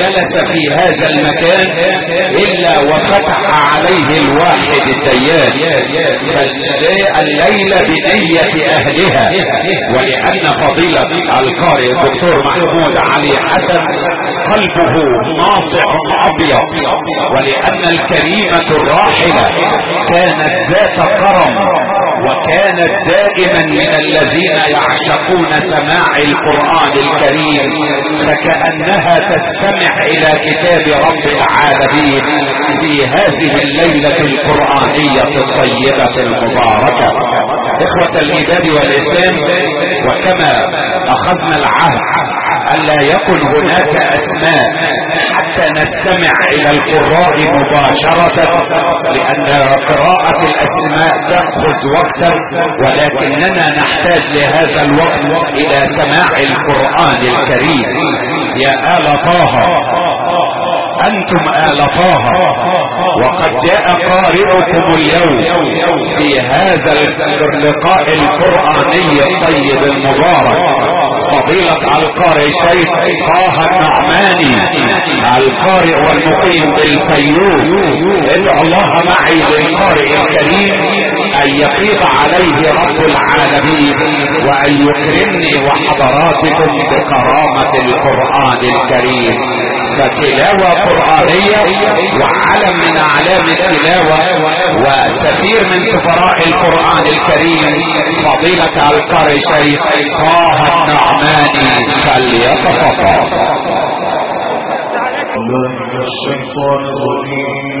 جلس في هذا المكان إلا وفتح عليه الواحد الديان. الليلة بنية أهلها. ولأن فضيلة القارئ الدكتور محمود علي حسن قلبه ناصع أبيض. ولأن الكريمة الراحلة كانت ذات كرم وكانت دائما من الذين يعشقون سماع القرآن الكريم فكأنها تستمع إلى كتاب رب العالمين في هذه الليلة القرآنية الطيبة المباركة. إخوة الإيمان والإسلام وكما أخذنا العهد الا يكن هناك أسماء حتى نستمع إلى القراء مباشرة لأن قراءة الأسماء تأخذ وقتا ولكننا نحتاج لهذا الوقت إلى سماع القرآن الكريم. يا آل طه أنتم آل طه وقد جاء قارئكم اليوم في هذا اللقاء القرآني الطيب المبارك. فضيلة القارئ الشيخ طه النعماني القارئ والمقيم بالفيوم. ادعو الله معي للقارئ الكريم. أن يفيض عليه رب العالمين وأن يكرمني وحضراتكم بكرامة القرآن الكريم. فتلاوة قرآنية وعلم من أعلام التلاوة وسفير من سفراء القرآن الكريم فضيلة القارئ شيخ طه النعماني فليتفضل. الشيطان الرجيم.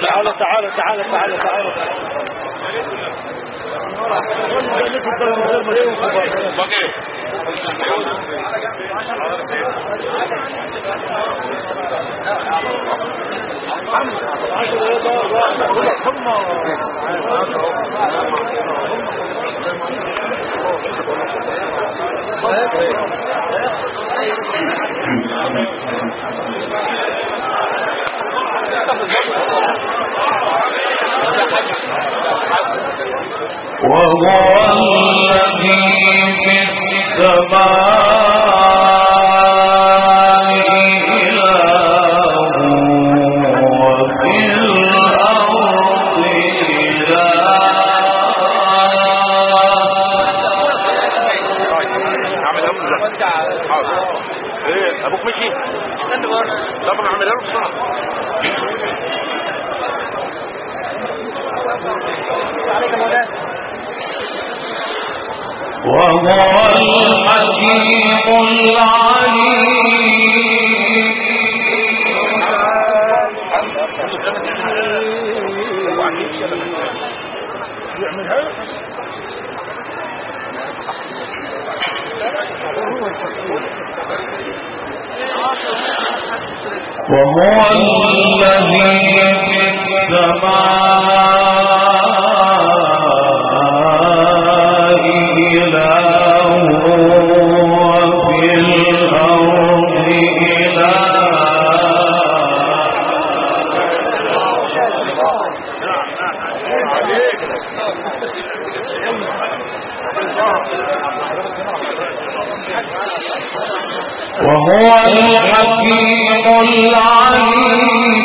تعالى تعالى تعالى تعالى. تعالى وهو الذي في السماء. أبوك مشي. استنى بره طبعا اعملها له بسرعة. وهو الحكيم وهو الذي في السماء. وهو الحكيم العليم.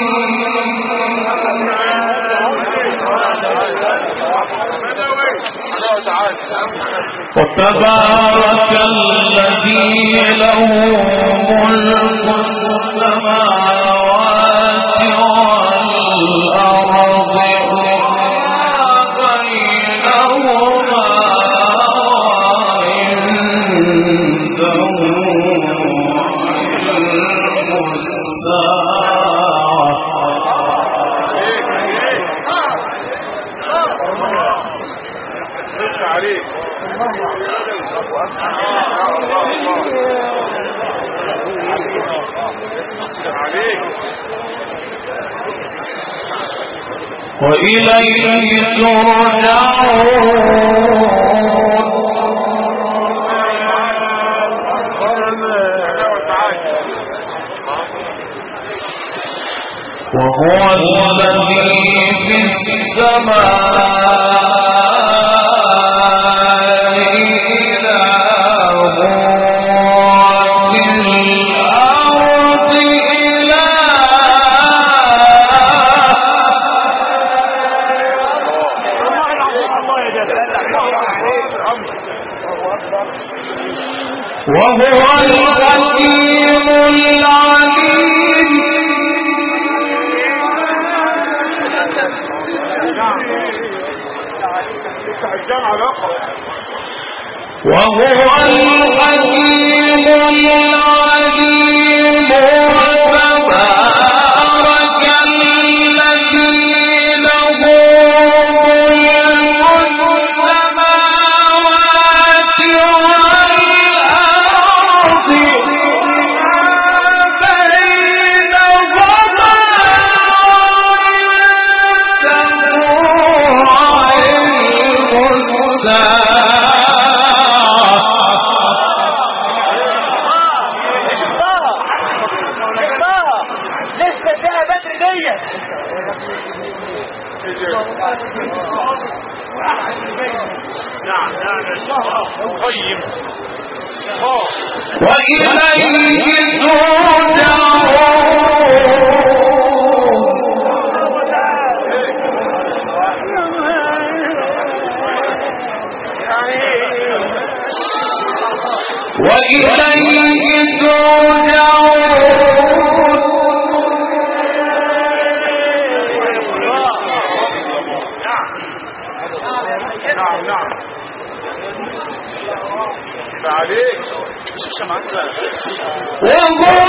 وتبارك الذي له ملك عليك. وإليه ترجعون وهو الذي في السماء. وهو وإليه ترجعون وهو الذي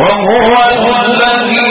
وهو الذي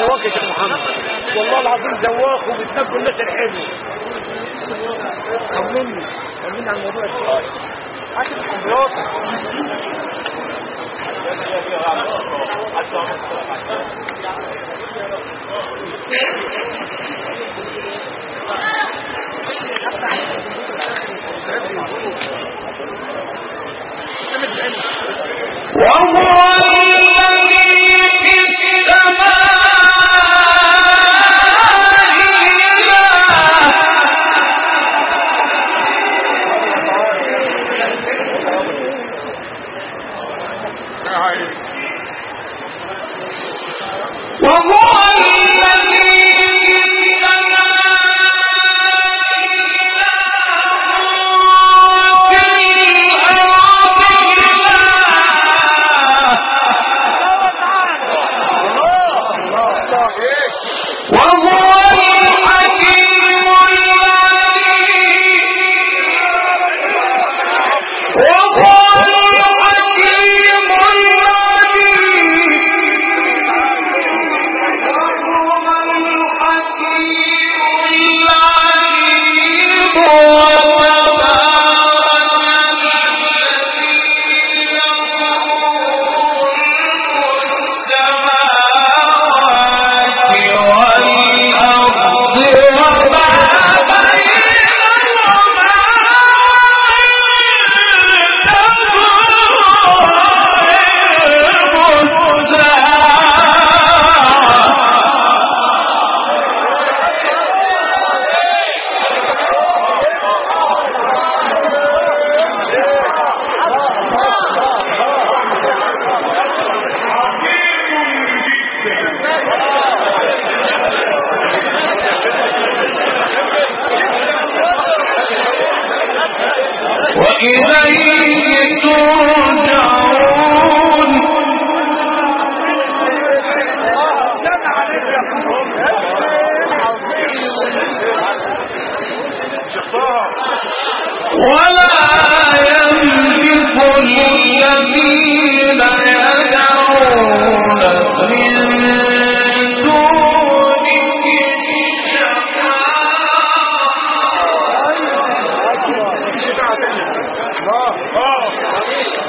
زواق يا شيخ محمد. والله العظيم زواق وبتنبوا الناس الحلوه طمني طمني عن الموضوع. الثاني حاسب الكمبيوتر وهو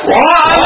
Uau!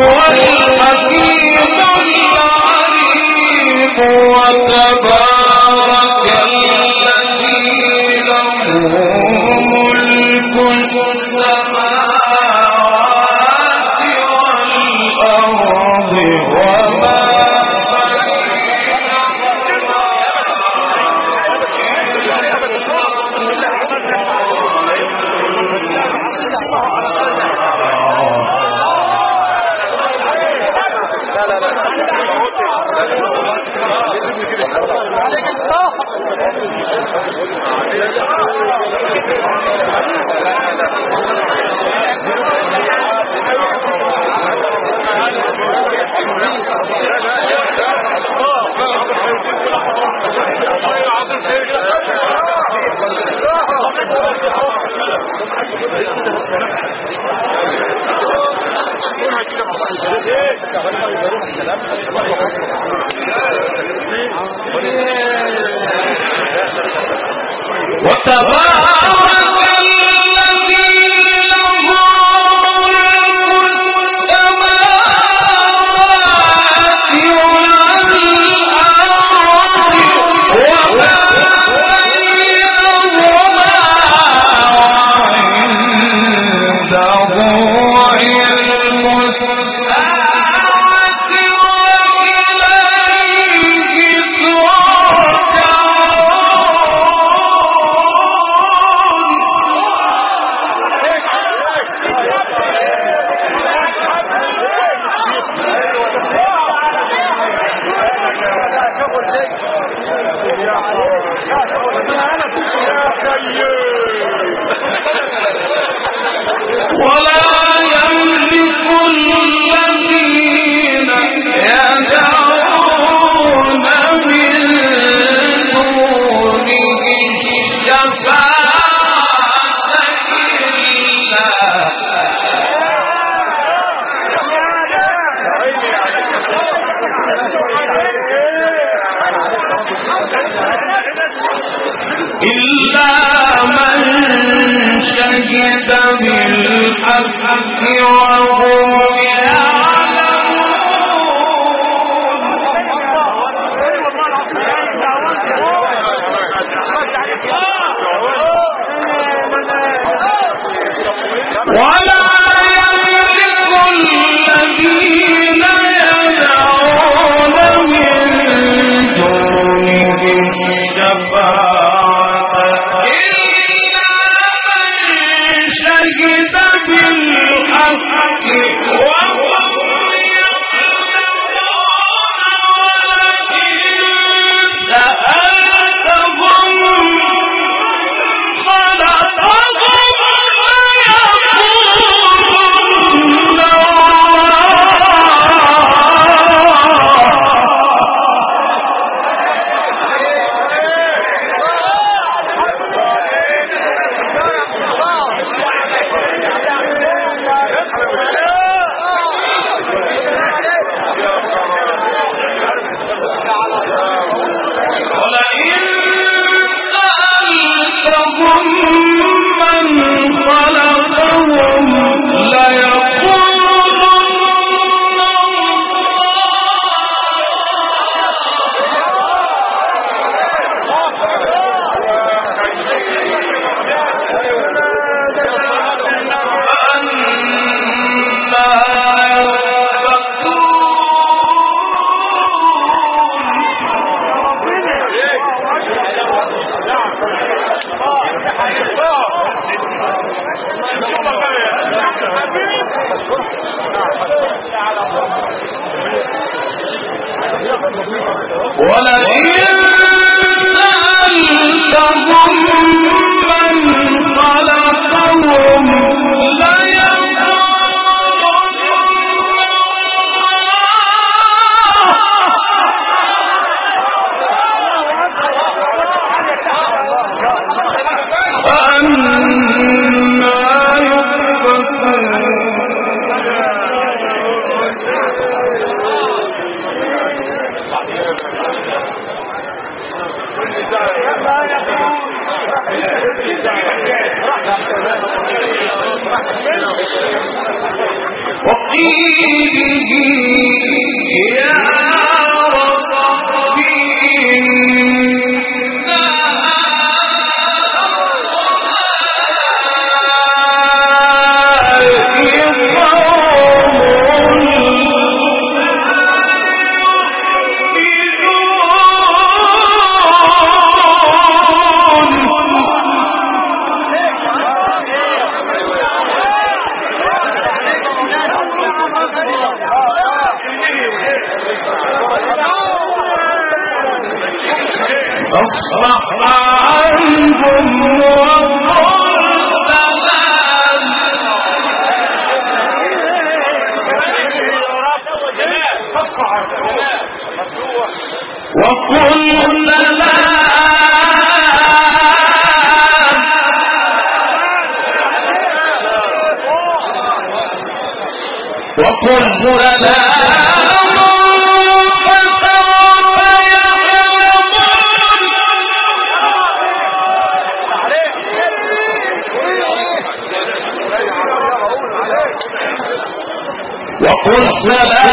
وهو الحكيم العليم وتبارك وتبارك فاصفح عنهم وقل سلام وقل سلام وإن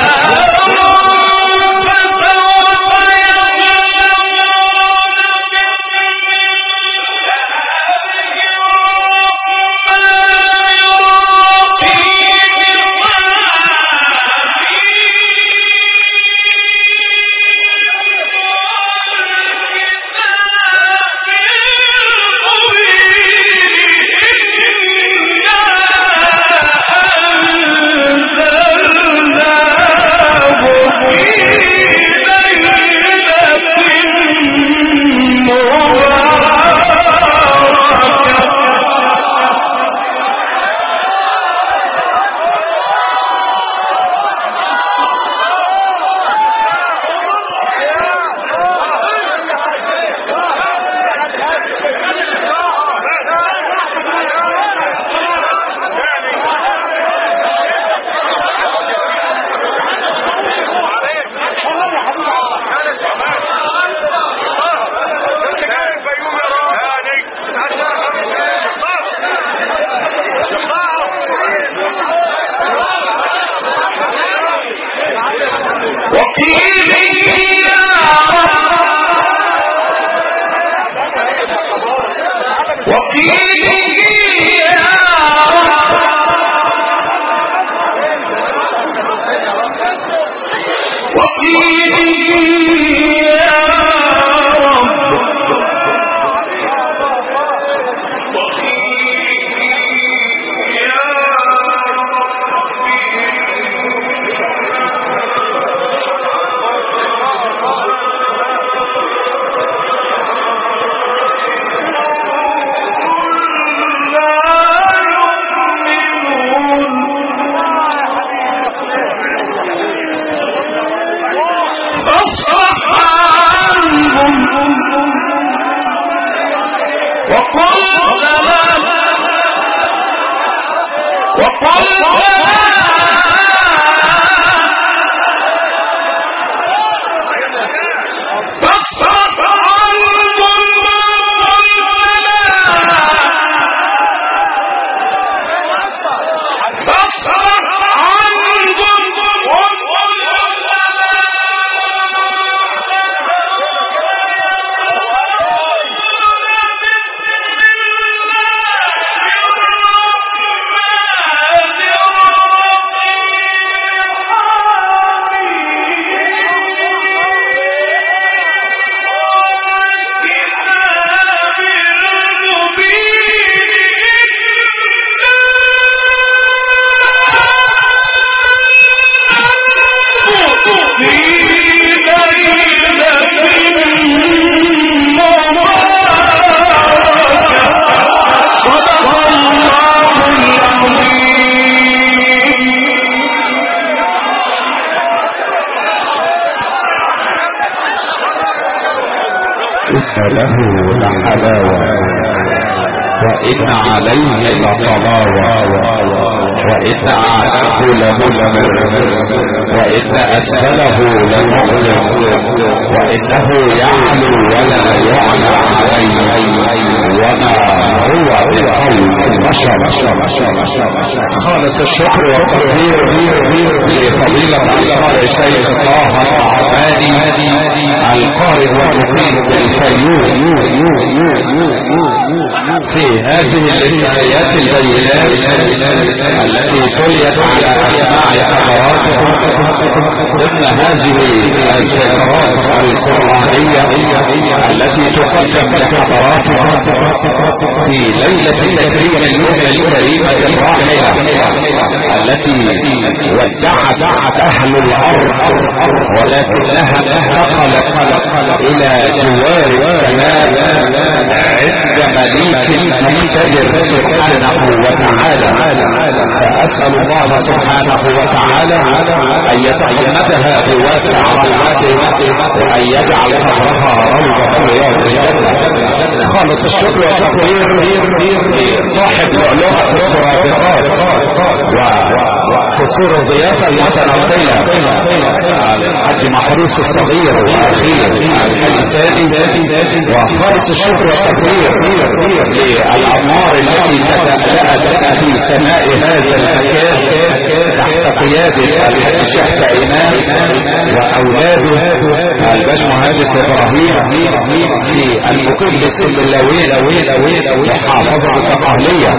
عليه لطلاوة وإن أعلاه لمدمر وإن أسفله لمؤلم وإنه يعلو ولا يعلى عليه وما هو بقول الله خالص الشكر والتقدير لفضيلة القارئ سيد طه العماني القارئ والمقيم بالفيوم في هذه الآيات البينات التي تليت على أسماع حضراتكم ضمن هذه الذكرات القرآنية التي تقدم لحضراتكم في ليلة تكريم اليوم الكريمة الراحلة التي ودعت أهل الأرض ولكنها انتقلت إلى مقتدر سبحانه وتعالى فأسأل الله سبحانه وتعالى أن يتغمدها بواسع رحمته وأن يجعل قبرها روضة رياض الجنة خالص الشكر والتقدير لصاحب لؤلؤة السرادقات وقصور الضيافة المتنقلة الحج محروس الصغير واخيه الحج سادي. وخالص الشكر والتقدير للأنوار التي تتألأت في سماء هذا المكان تحت قيادة الشيخ إمام وأولاده الباش مهندس إبراهيم في المقيم بالسلوين محافظة الأهلية